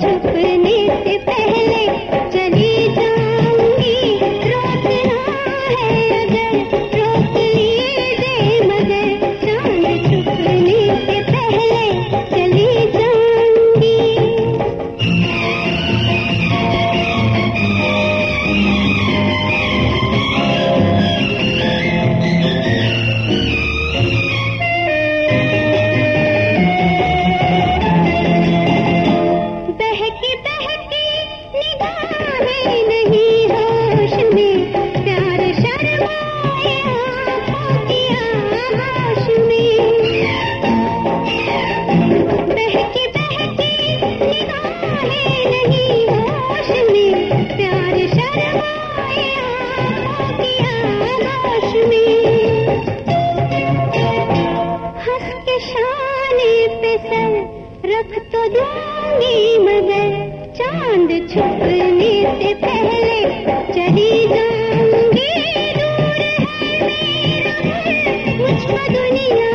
Thank you. मगर चाँद छुपने से पहले चली जाऊँगी। दूर है मेरा मुझको दुनिया